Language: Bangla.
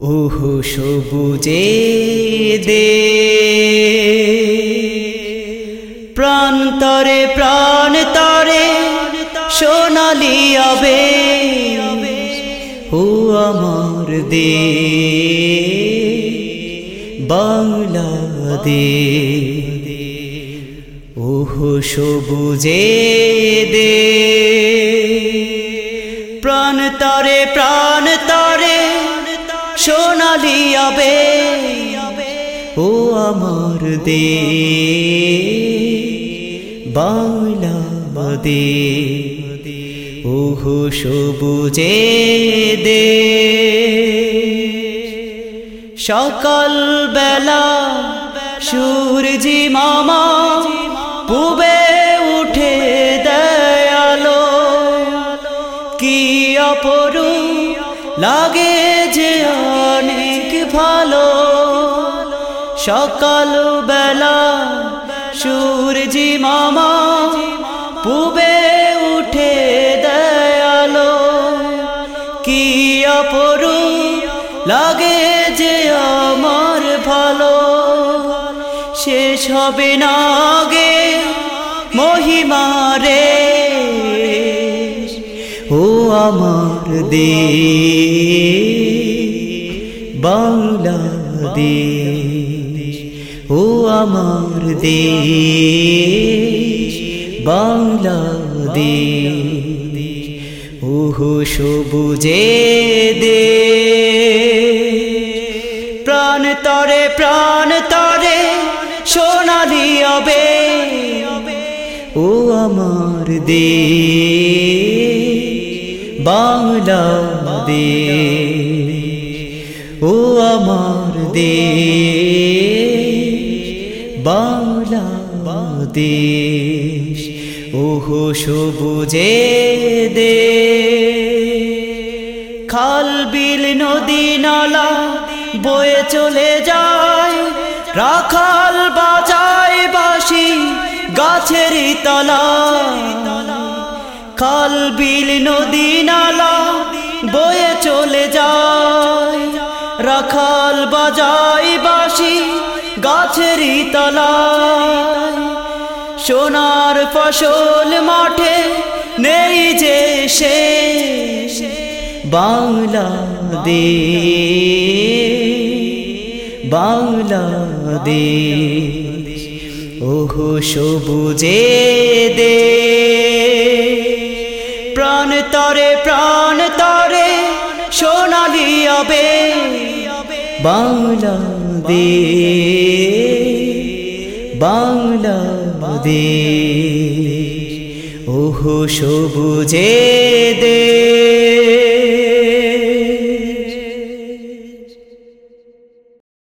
ওহো সবুজে দে। প্রান্তরে প্রাণ তরে সোনালি আবে ও আমার দে বাংলাদে ওহো সবুজে দে। প্রাণ তরে আবে ও আমার দে বাংলাদে ওহো সবুজে দে সকাল বেলা সূর্যি মামা পুবে উঠে দয়ালো, কি অপরু লাগে যে অনেক ভালো। সকাল বেলা সূর্যি মামা পুবে উঠে দয়ালো। কি অপরু লাগে যে আমার ভালো। শেষ হবে না গে মহিমারে ও আমার দে বাংলাদেশ, ও আমার দে বাংলাদেশ ওহো সবুজে দে প্রাণ তরে প্রাণ তরে, সোনালি হবে, ও আমার দে বাংলাদেশ। ও আমার দে বাংলাদেশ। ওহো সবুজে দে খাল, বিল, নদী, নালা বয়ে চলে যায়। রাখাল বাজায় বাসি গাছের তলা খাল বিল নদী নালা বয়ে চলে যায়। রাখাল বাজায় বাসি গাছের তলা সোনার ফসল মাঠে নেই যে সে বাংলাদেশ বাংলাদেশ। ওহো সবুজে দে আবে বাংলাদেশ বাংলাদেশ। ওহো সবুজে দে